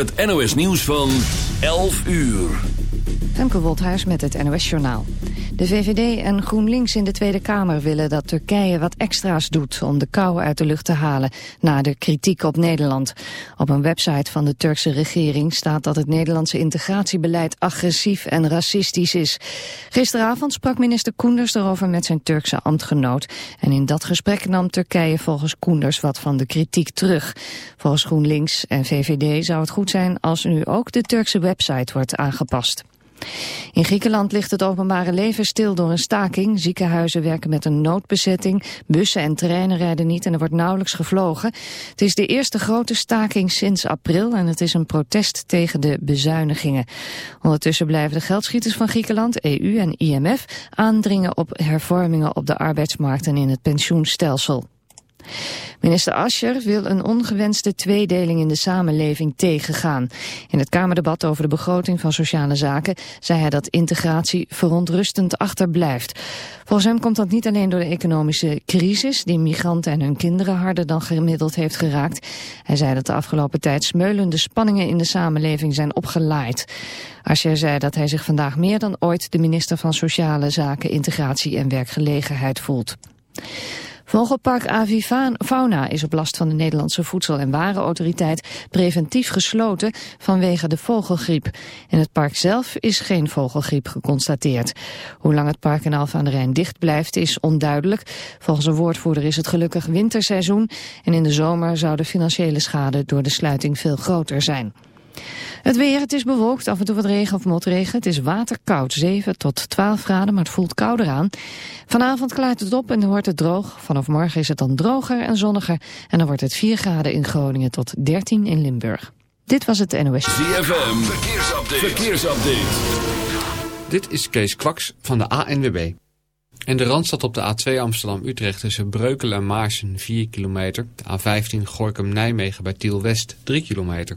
het NOS nieuws van 11 uur. Femke Woldhuis met het NOS Journaal. De VVD en GroenLinks in de Tweede Kamer willen dat Turkije wat extra's doet om de kou uit de lucht te halen na de kritiek op Nederland. Op een website van de Turkse regering staat dat het Nederlandse integratiebeleid agressief en racistisch is. Gisteravond sprak minister Koenders erover met zijn Turkse ambtgenoot. En in dat gesprek nam Turkije volgens Koenders wat van de kritiek terug. Volgens GroenLinks en VVD zou het goed zijn als nu ook de Turkse website wordt aangepast. In Griekenland ligt het openbare leven stil door een staking. Ziekenhuizen werken met een noodbezetting. Bussen en treinen rijden niet en er wordt nauwelijks gevlogen. Het is de eerste grote staking sinds april en het is een protest tegen de bezuinigingen. Ondertussen blijven de geldschieters van Griekenland, EU en IMF aandringen op hervormingen op de arbeidsmarkt en in het pensioenstelsel. Minister Ascher wil een ongewenste tweedeling in de samenleving tegengaan. In het Kamerdebat over de begroting van sociale zaken zei hij dat integratie verontrustend achterblijft. Volgens hem komt dat niet alleen door de economische crisis, die migranten en hun kinderen harder dan gemiddeld heeft geraakt. Hij zei dat de afgelopen tijd smeulende spanningen in de samenleving zijn opgelaaid. Ascher zei dat hij zich vandaag meer dan ooit de minister van Sociale Zaken, Integratie en Werkgelegenheid voelt. Vogelpark Avifauna is op last van de Nederlandse Voedsel- en Warenautoriteit preventief gesloten vanwege de vogelgriep. In het park zelf is geen vogelgriep geconstateerd. Hoe lang het park in Alphen aan de Rijn dicht blijft is onduidelijk. Volgens een woordvoerder is het gelukkig winterseizoen en in de zomer zou de financiële schade door de sluiting veel groter zijn. Het weer, het is bewolkt, af en toe wat regen of motregen. Het is waterkoud, 7 tot 12 graden, maar het voelt kouder aan. Vanavond klaart het op en dan wordt het droog. Vanaf morgen is het dan droger en zonniger. En dan wordt het 4 graden in Groningen tot 13 in Limburg. Dit was het NOS. ZFM, verkeersupdate. verkeersupdate. Dit is Kees Kwaks van de ANWB. En de Randstad op de A2 Amsterdam-Utrecht tussen Breukelen en Maarsen 4 kilometer. De A15 Gorkum-Nijmegen bij Tiel-West 3 kilometer.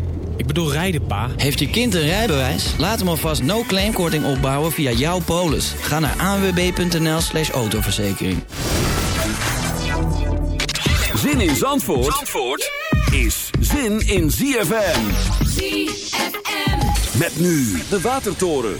Ik bedoel rijden, pa. Heeft je kind een rijbewijs? Laat hem alvast no-claim korting opbouwen via jouw polis. Ga naar anwb.nl slash autoverzekering. Zin in Zandvoort, Zandvoort is zin in ZFM. ZFM. Met nu de Watertoren.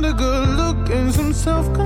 not a good look and some self confidence.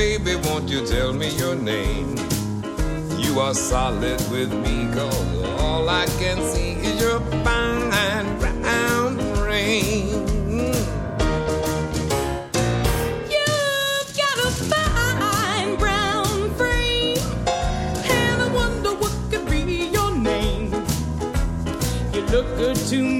Baby, won't you tell me your name? You are solid with me, cause all I can see is your fine brown frame. You've got a fine brown frame, and I wonder what could be your name. You look good to me,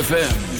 ZFM.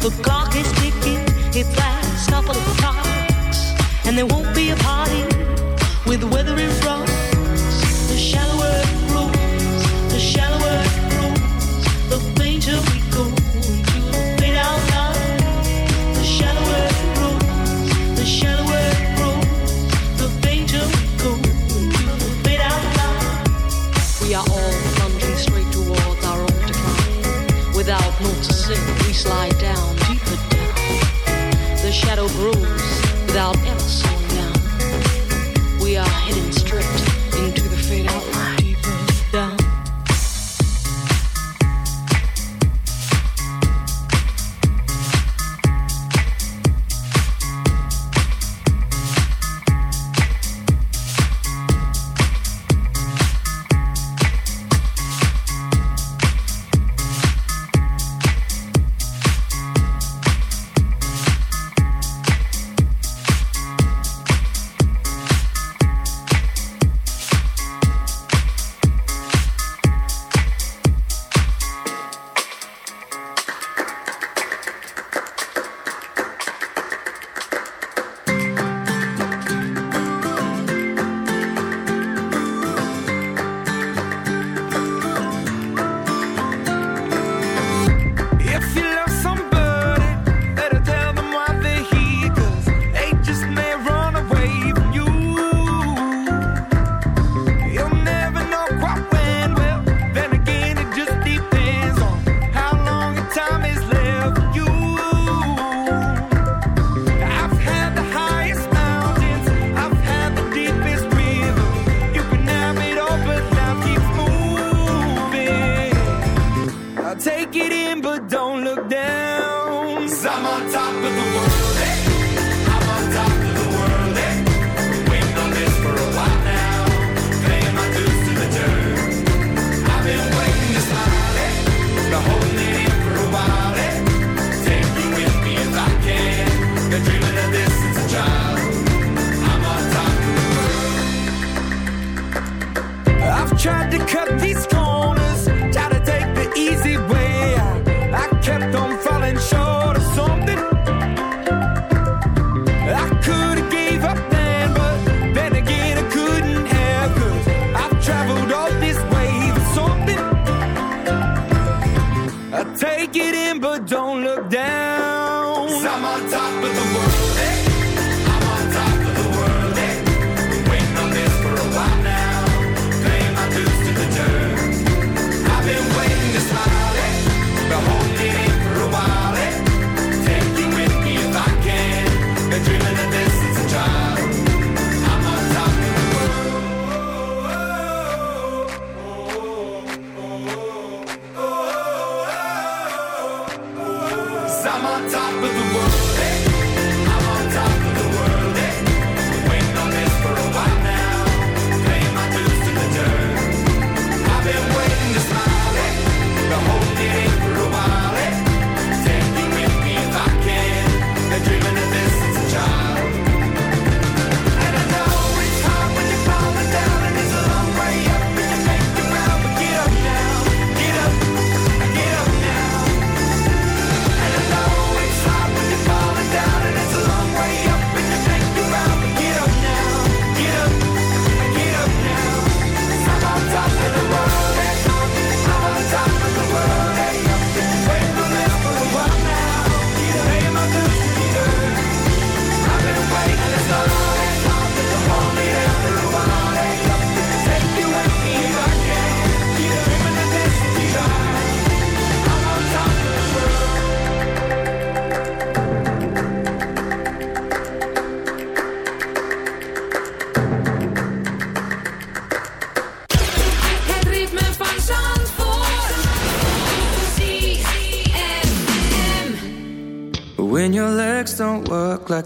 The clock is ticking, it flags couple of clocks, and there won't be a party.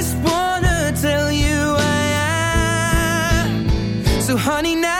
just wanna tell you I am. So, honey, now.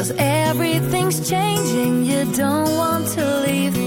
Cause everything's changing, you don't want to leave.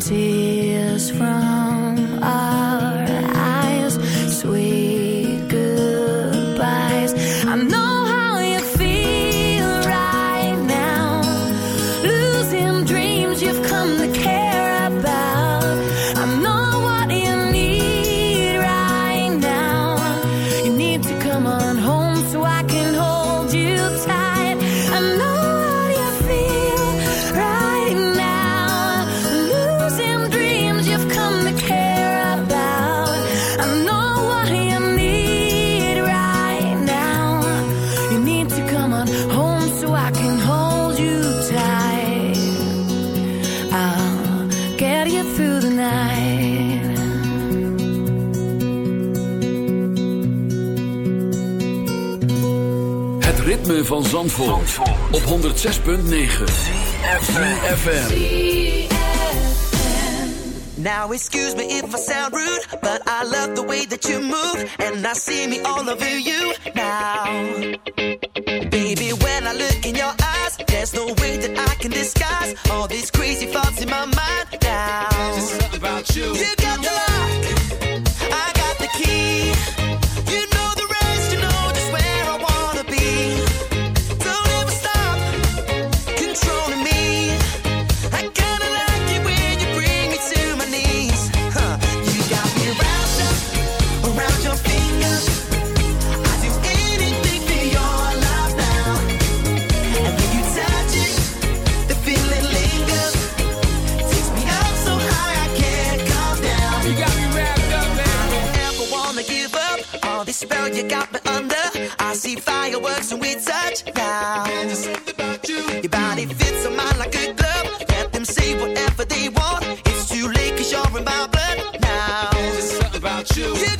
tears from Zandvoort, op 106.9 FM. Now excuse me if I sound rude, but I love the way that you move, and I see me all over you now. Baby, when I look in your eyes, there's no way that I can disguise all these crazy thoughts in my mind. see fireworks and we touch down. Your body fits on mine like a glove. Let them say whatever they want. It's too late cause you're in my blood now. There's something about you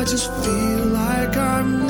I just feel like I'm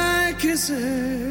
kisses.